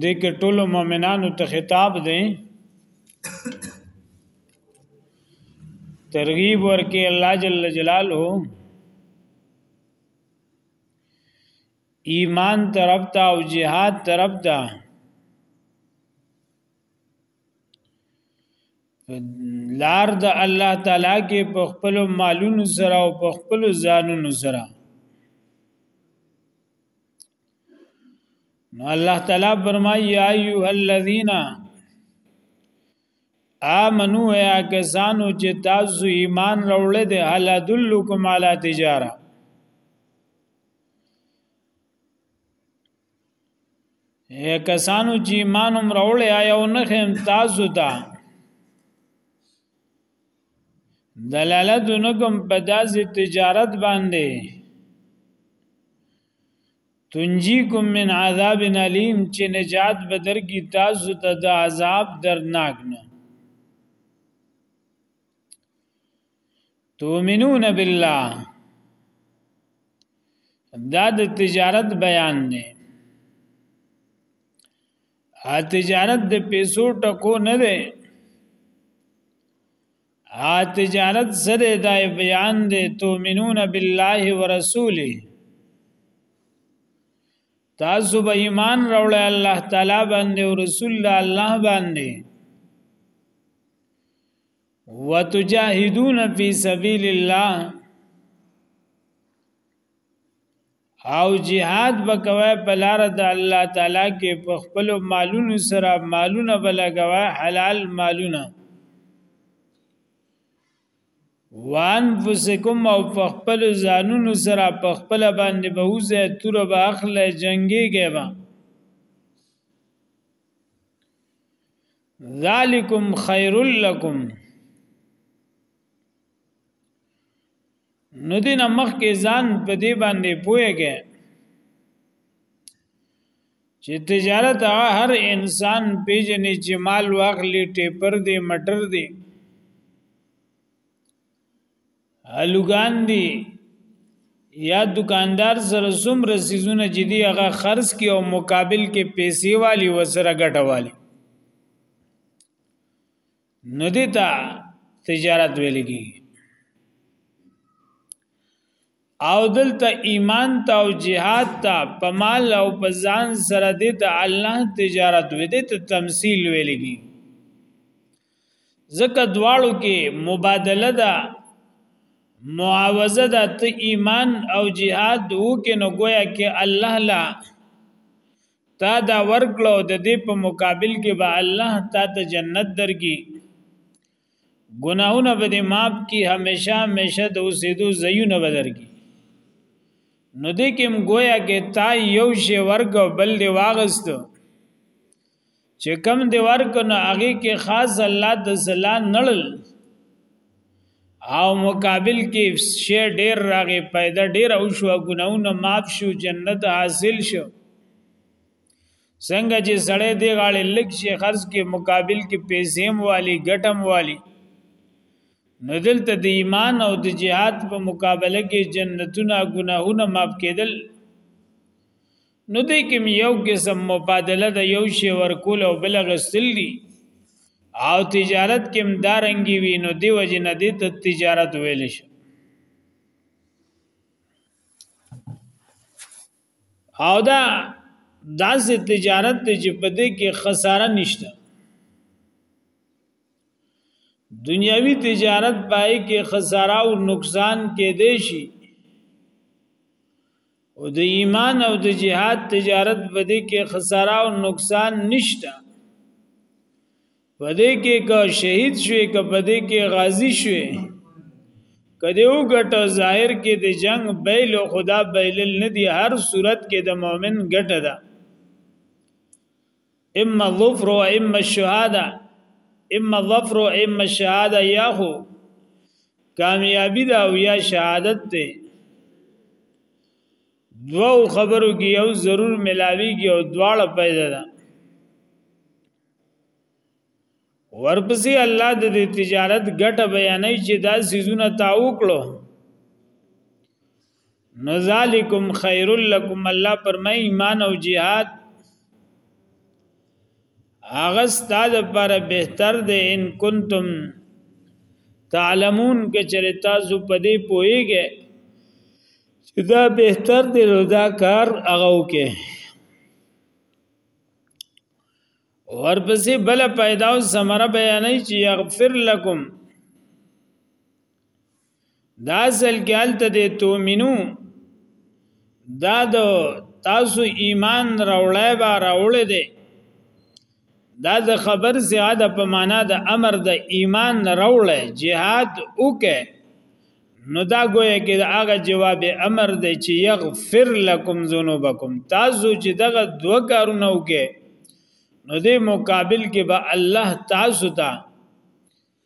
دې کې ټول مؤمنانو ته خطاب دی ترغیب ورکې الله جل جلاله ایمان طرف ته او جهاد طرف ته لار د الله تعالی کې په خپل مالونو سره او په خپل ځانونو سره نو الله تعالی فرمایي یا ایه الذین آمنو یا کسانو چې تاسو ایمان راوړل دي هل ادلکم علی تجاره یا کسانو چې ایمان هم راوړل یا او نه خیم تاسو ته دلالت نکم په داسې تجارت باندې تنجیکم من عذاب علیم چې نجات بدر کی تاسو ته د عذاب درناک نه تومنون بالله دا د تجارت بیان دی ا تجارت د پیسو ټکو نه دی ها تجارت سره دا بیان دی تؤمنون بالله ورسوله تاسو به ایمان راوړی الله تعالی باندې او رسول الله باندې وتجاهدون فی سبیل الله او جهاد وکوي په لار د الله تعالی کې په خپل مالونو سره مالونه بلګوي حلال مالونه وان فسکم او په خپل ځانونو سره په خپل باندې به وزه تور به اخله جنگي ګبا ذالکم خیر لکم نو دې نه مخکې ځان په دې باندې پوهیږي چې تجارت هغه هر انسان پیژنې چې مال واخلي ټیپر دی مټر دی الوګان دی یا دکاندار سره څومره سيزونه چې دی هغه خرج کی او مقابل کې پیسې والی وسره ګټه والی نه دي ته تجارت ویل کی او دلته ایمان ته او جهاد ته په مال او په ځان سره دي ته الله تجارت وې دي ته تمثيل ویل کی زکه دواړو کې مبادله ده معاوضه ده ته ایمان او جهاد وو کې نو گویا کې الله لا تا دا ورکړو د دې په مقابل کې به الله تا ته جنت درکې ګناونه به دې معاف کی همیشه همیشه د اوسېدو زیونه به درکې نو دې کې هم گویا کې تا یو شی ورکو بل دې واغستو چې کم دی ورک نو هغه کې خاص الله د زلان نړل او مقابل کې شی ډیر راغی پیدا ډیر او شو ګناونه معاف شو جنت حاصل شو څنګه چې سړی دی غاړي لک شي خرج کې مقابل کې پیسې والی ګټم والی نو دلته د ایمان او د جهاد په مقابله کې جنتونه ګناهونه معاف کېدل نو دې کې یو قسم مبادله د یو شی ورکول او بل غسل دي او تجارت کې مدارنګي وي نو دی وجه نه دې ته تجارت ویل شي او دا داسې تجارت ته چې په دې کې خساره نشته دنیاوی تجارت پای کې خساره او نقصان کې دی شي او د ایمان او د جهاد تجارت بده کې خساره او نقصان نشته بده کې که شهید شوي که بده کې غازی شوي کدی او ګټه ظاهر کې د جنگ بیل او خدا بیلل نه دی هر صورت کې د مؤمن ګټه ده اما الظفر و اما الشهاده اما الظفر و اما الشهاده یا خو کامیابی دا او یا شهادت ته دوو خبرو کې یو ضرور ملاویږي او دواړه پیدا ده ورپسې الله د دې تجارت ګټه بیانې چې دا سيزونه تا وکړو نو ذالکم خیر لکم الله پرمای ایمان او جهاد هغه ستاد پر بهتر دی ان کنتم تعلمون که چر تاسو په دې پويږئ چې دا بهتر دی نو دا کار هغه وکړي ورپسې بل پیدا او سمره بیانې چې یغفر لکم دا ځل کې هلته د تومینو دا د تاسو ایمان راوړای با راوړې دی دا د خبر زیاده په معنا د امر د ایمان راوړې جهاد وکه نو دا ګویا کې دا هغه جواب امر دی چې یغفر لکم ذنوبکم تاسو چې دغه دوه کارونه وکه نو دې مقابل کې به الله تاسو ته تا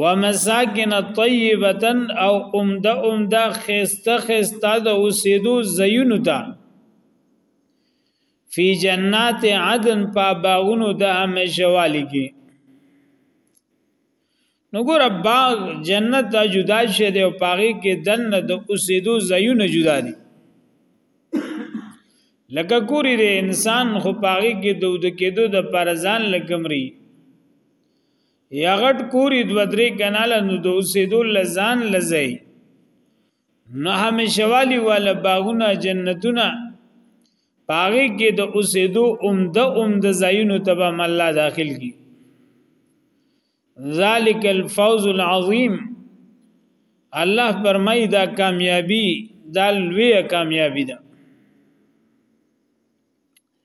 ومساکن طیبتا او عمده عمده خسته خسته د اوسېدو زینو ته فی جنات عدن په باغونو د همیشه والی کې نو ګور باغ جنت دا جدا شه دی او پاغي کې دن د اوسېدو زینو جدا دي لکه کوری د انسان خو پاغي کې دود کېدو د پرزان لکمري یا غټ کوری دو درې کناله نو د اوسېدو لزان لزی نو همیشوالی والا باغونه جنتونه پاغه کې د اوسېدو عمده عمده زینو تبا الله داخل کی ذالک الفوز العظیم الله فرمای دا کامیابی دا لوی کامیابی ده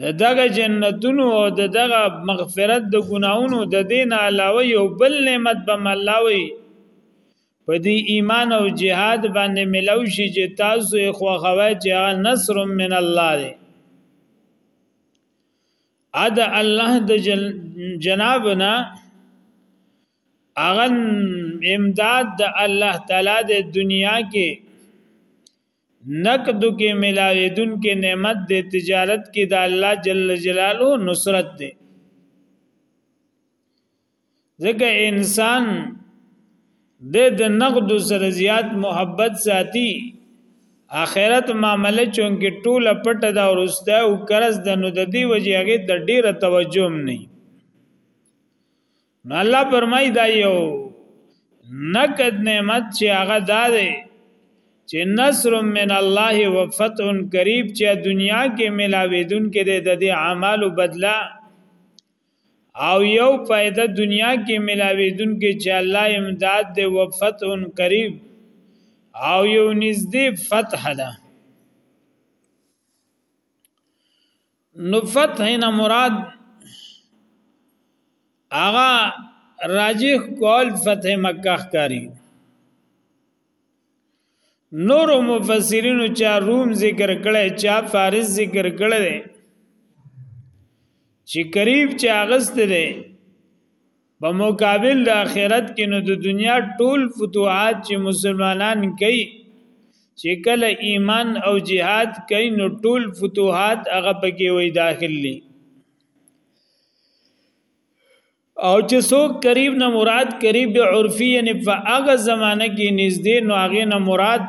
د دغه جنتونو او د دغه مغفرت د ګناونو د دین علاوه یو بل نعمت به ملاوي په دې ایمان او جهاد باندې ملو شي چې تاسو یې خو خوي چې هغه نصر من الله دی ا د الله د جنابنا اغن امداد د الله تعالی د دنیا کې نقد کې ملاویدون کې نعمت دی تجارت کې د الله جل جلاله نصرت دی ځکه انسان د د نقد سره زیات محبت ساتي اخرت معاملې چون کې ټوله پټه دا ورسته او قرض د نو د دی وجه هغه د ډیره توجه نه نو الله فرمای دا یو نقد نعمت چې هغه دا دی چې نصر من الله وفتح قریب چې دنیا کې ملاویدون کې د دې اعمالو بدلا او یو فائدہ دنیا کې ملاویدون کې چې الله امداد دی وفتح قریب او یو نږدې فتح ده نو فتح نه مراد هغه راجح قول فتح مکه ښکاری نور مفسرینو چا روم ذکر کړي چا فارس ذکر کړي چې قریب چې اغست دي په مقابل د آخرت کې نو د دنیا ټول فتوحات چې مسلمانان کوي چې کله ایمان او جهاد کوي نو ټول فتوحات هغه پکې وي داخلي او چې څوک قریب نه مراد قریب عرفي یعنی په هغه زمانه کې نږدې نو هغه نه مراد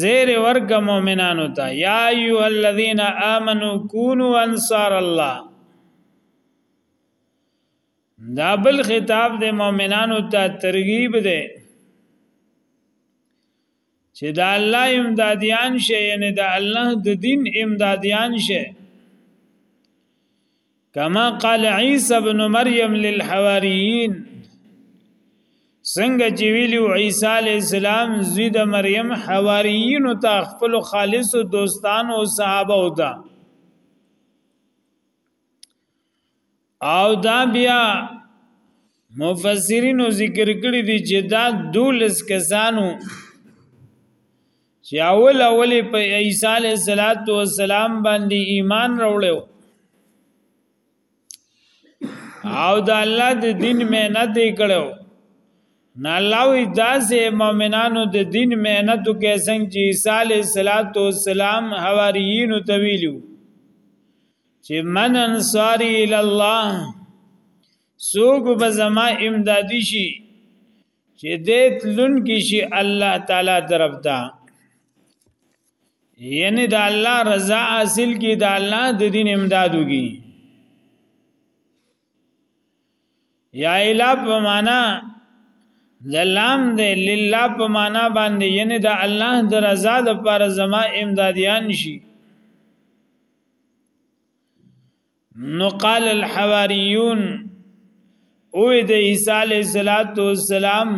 زیر ورګ مؤمنانو ته یا ایو الذین آمنو کونو انصار الله دا بل خطاب د مؤمنانو ته ترغیب دی چې دا الله امدادیان شي یعنی دا الله د دین امدادیان شي کما قال عیسی ابن مریم للحواریین څنګه چې ویلو عیسی علی السلام زوی د مریم حواریین او تا خپل خالص دوستان او صحابه او تا او دا بیا مفسرینو ذکر کړی دی چې دا دولس کسانو چې اول اول په عیسی علیه السلام باندې ایمان راوړل او د الله د دین مهنت کړو نه الله وی داسې مؤمنانو د دین مهنت کې څنګه چې عیسی علیه السلام حواریین ته ویلو چې من انصاری الی الله سوګ به زما امدادي شي چې دې تلون کې شي الله تعالی طرف ته یعنی د الله رضا حاصل کی د الله د دین امداد وکي یا الا په معنا د لام د لله په معنا باندې یعنی د الله د رضا د پر زما امدادیان شي نو قال الحواریون او د عیسی علیه الصلاۃ والسلام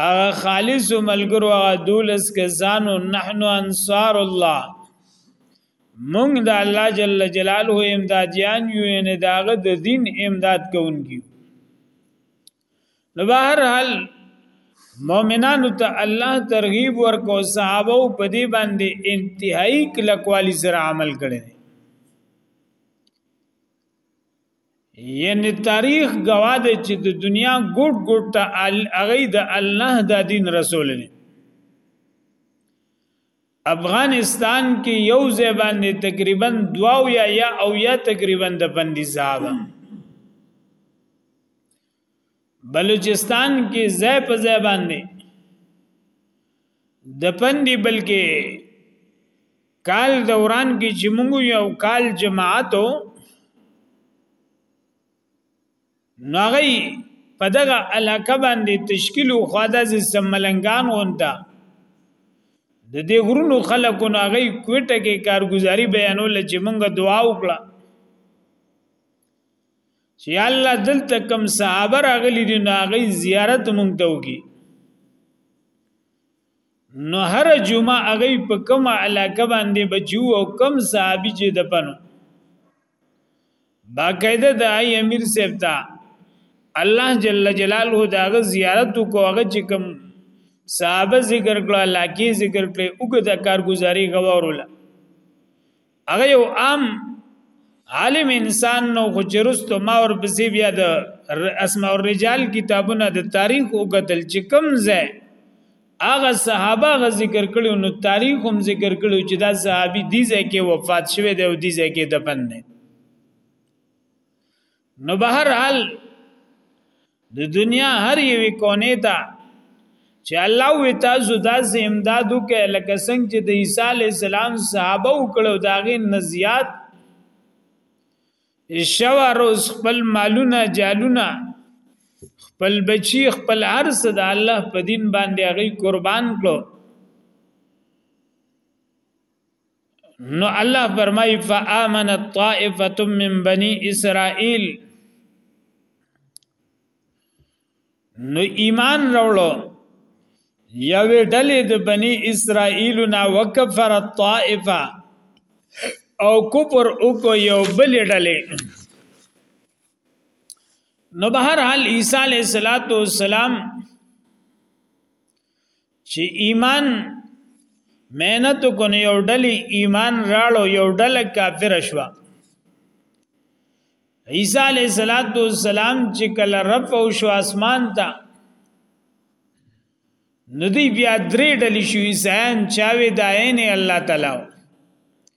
هغه خالص ملګرو هغه دولس کسانو نحنو انصار الله مونږ د الله جل جلاله امدادیان یو نه داغه د دین امداد کوونکیو نو بهر حال مؤمنانو ته الله ترغیب ورکو صحابه په دې باندې انتهایی کلکوالی سره عمل کړي یعنی تاریخ گواه دی چې د دنیا ګډ ګډ ته هغه د الله د دین رسول دی افغانستان کې یو ځای باندې تقریبا دواو یا یا او یا تقریبا د بندي صاحب بلوچستان کې ځای په ځای باندې د پندې بلکې کال دوران کې چې موږ یو کال جماعتو نغی په دغه علاقه باندې تشکیل او خواده ز سملنګان غونډه د دې غرونو خلکو نغی کوټه کې کارګزاري بیانول چې موږ دعا وکړه چې الله دلته کم صحابه راغلي دي نو هغه زیارت مونږ ته وکي نو هر جمعه هغه په کوم علاقه باندې بچو او کم صحابي چې دپنو باقاعده د ای امیر صاحب ته الله جل جلاله داغه زیارت کو هغه چې کوم صحابه ذکر کړه علاقه ذکر کړه اوګه د کارګزاري غوړوله هغه یو عام عالم انسان نو خو چرستو ما ور پسې بیا د اسماء الرجال کتابونه د تاریخ او قتل چې کم ځای هغه صحابه غ ذکر کړو نو تاریخ هم ذکر کړو چې دا صحابي دي ځکه وفات شوه دی او دي ځکه دفن دی نو بهر حال د دنیا هر یوې کونې ته چې الله وی تاسو داسې امداد وکړي لکه څنګه چې د عیسی علی السلام صحابه وکړو داغه نزیات شوا روز خپل مالونه جالونه خپل بچی خپل عرض د الله په دین باندې هغه قربان کړو نو الله فرمای فآمن الطائفه من بني اسرائيل نو ایمان راوړو یوې ډلې د بني اسرائیل نا وکفر الطائفه او کفر وکړو یو بل ډلې نو بهر حال عیسی علیہ الصلوۃ والسلام چې ایمان مهنت کو نه یو ډلې ایمان راړو یو ډله کافر شوه عیسی علیہ الصلات والسلام چې کله رب او شو اسمان ته ندی بیا درې ډلې شو عیسایان چاوي داین الله تعالی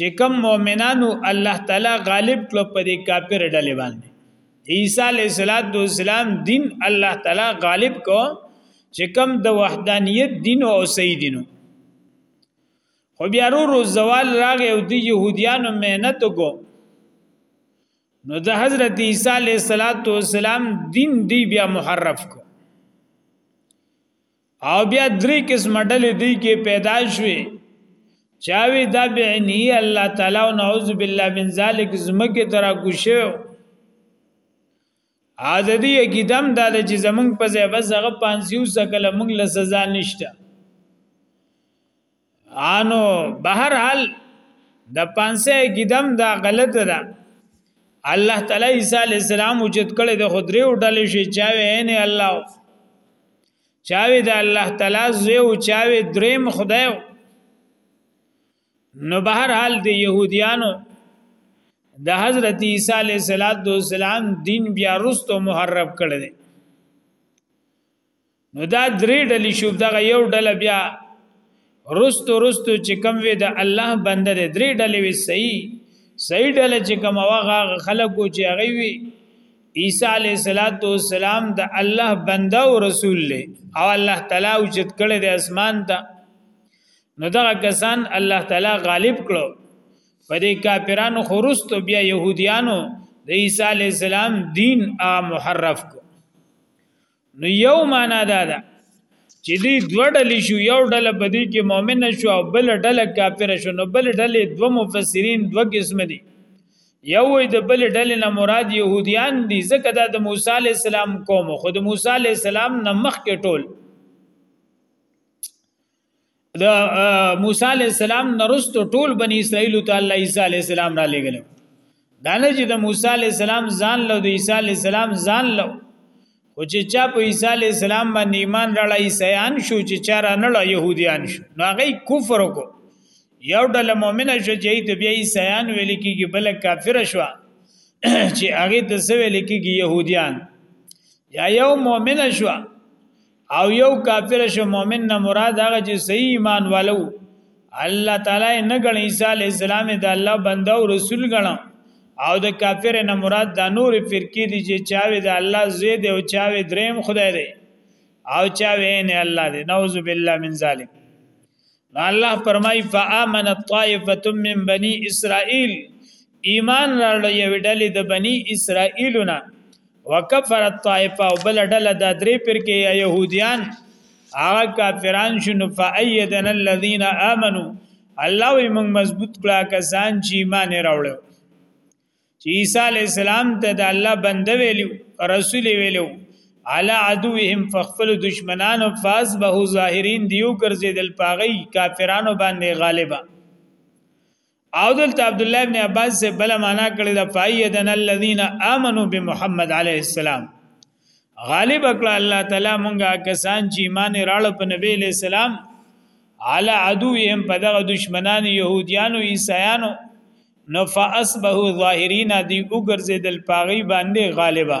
چې کوم مؤمنانو الله تعالی غالب کړ په دې کافر ډلې باندې عیسی علیه السلام دین الله تعالی غالب کو چې کوم د وحدانیت دین او صحیح دینو خو بیا ورو زوال راغی او د يهوديانو مهنت کو نو د حضرت عیسی علیه السلام دین دی بیا محرف کو او بیا درې قسم ډلې دوی کې پیدا شوې چاوي دا بعنی الله تعالی او نعوذ بالله من ذلک زمکه ترا کوشو عاددی اقیدم دا چې زمنګ په ځای بس هغه پانسیو سکل موږ له سزا نشته انو بهر حال د پانسه قدم دا غلط ده الله تعالی عیسی علی السلام وجود کړي د خدري وډلې شي چاوي عین الله چاوي د الله تعالی زوی او چاوي دریم خدای نو بهر حال د يهوديانو د حضرت عیسی علیه السلام دین بیا رستو محرب کړی دی نو دا درې ډلې شو دغه یو ډله بیا رستو رستو چې کم وي د الله بنده دی درې ډلې وي صحیح صحیح ډله چې کم واغه خلکو چې هغه وي عیسی علیه السلام د الله بنده او رسول له او الله تعالی اوچت کړي د اسمان ته نو دا کسان الله تعالی غالب کړو په دې کافرانو خورست بیا يهوديانو د عیسی علی السلام دین ا محرف کو نو یو معنا دا ده چې دی دوه ډلې شو یو ډله په دې کې مؤمن شو او بل ډله کافر شو نو بل ډلې دوه مفسرین دوه قسم دي یو وي د بل ډلې نه مراد يهوديان دي ځکه دا د موسی عليه السلام قوم خود موسی عليه السلام نه مخکې ټول د موسی علی السلام نرستو ټول بنی اسرائیل ته الله عیسی علی السلام را لګل دا نه چې د موسی علی السلام ځان له د عیسی علی السلام ځان له او چې چا په عیسی علی السلام باندې ایمان راړی عیسیان شو چې چا را نه له يهوديان شو نو هغه کفر وکړو یو ډول مؤمن شو چې ته بیا عیسیان ویل کېږي بل کافر شو چې هغه د سویل کېږي يهوديان یا یو مؤمن شو او یو کافر شو مؤمن نه مراد هغه چې صحیح ایمان والو الله تعالی نه غن عیسی علی السلام د الله بنده او رسول غن او د کافر نه مراد د نور فرقې دي چې چاوي د الله زید او چاوي دریم خدای دی او چاوي نه الله دی نعوذ بالله من ذلک نو الله فرمای فآمن الطائفه من بني اسرائيل ایمان راړ یو ډلې د بني اسرائیلونه وکفر الطائفه او بل ډله د درې پر کې يهوديان هغه کافران شنو فايدن الذين امنوا الله وي موږ مضبوط کړه کسان چې ایمان راوړل چې عیسی علی السلام ته د الله بنده ویلو رسول ویلو علا عدوهم فخفل دشمنانو فاز به ظاهرین دیو ګرځیدل پاغي کافرانو باندې غالبا او دلته عبد الله ابن عباس سے بل معنا کړی دا فایدن الذین آمنو بمحمد علیه السلام غالب کړه الله تعالی مونږه کسان چې ایمان راړ په نبی له سلام علی عدوهم په دغه دشمنان يهوديانو عیسایانو نو فاصبحو ظاهرین دی وګرځیدل پاغي باندې غالبا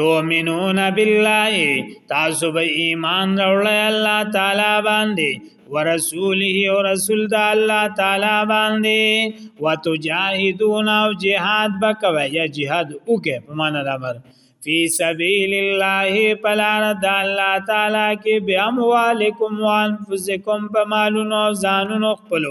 تؤمنون بالله تاسو به ایمان راوړی الله تعالی باندې ورسوله او رسول د الله تعالی باندې وتجاهدون او جهاد بکوي یا جهاد وکه په معنا د امر فی سبیل الله پلار د الله تعالی کې بیا اموالکم وانفسکم په مالونو ځانونو خپلو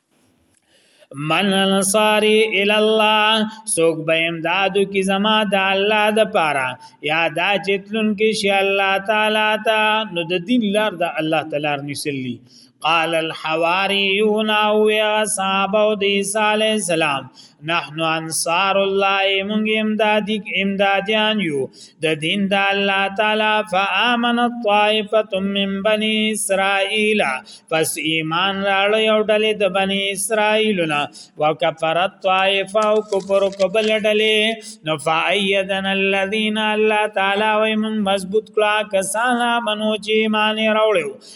من انصاری الی الله سوک به امدادو کی زما د الله د پاره یا دا چتلون کې شي الله تعالی تا نو د دین لار د الله تعالی نسلی قال الحواریون او یا صحابه د عیسی علی السلام نحن انصار الله مونږ امدادی امدادیان یو د دین د الله تعالی فامن الطائفه من بنی اسرائیل پس ایمان راړ یو ډلې د بنی اسرائیل نه وکفرت طائفه او کفر قبل ډلې نو فایدن الذین الله تعالی و مونږ مضبوط کړه کسان منو چې ایمان راوړو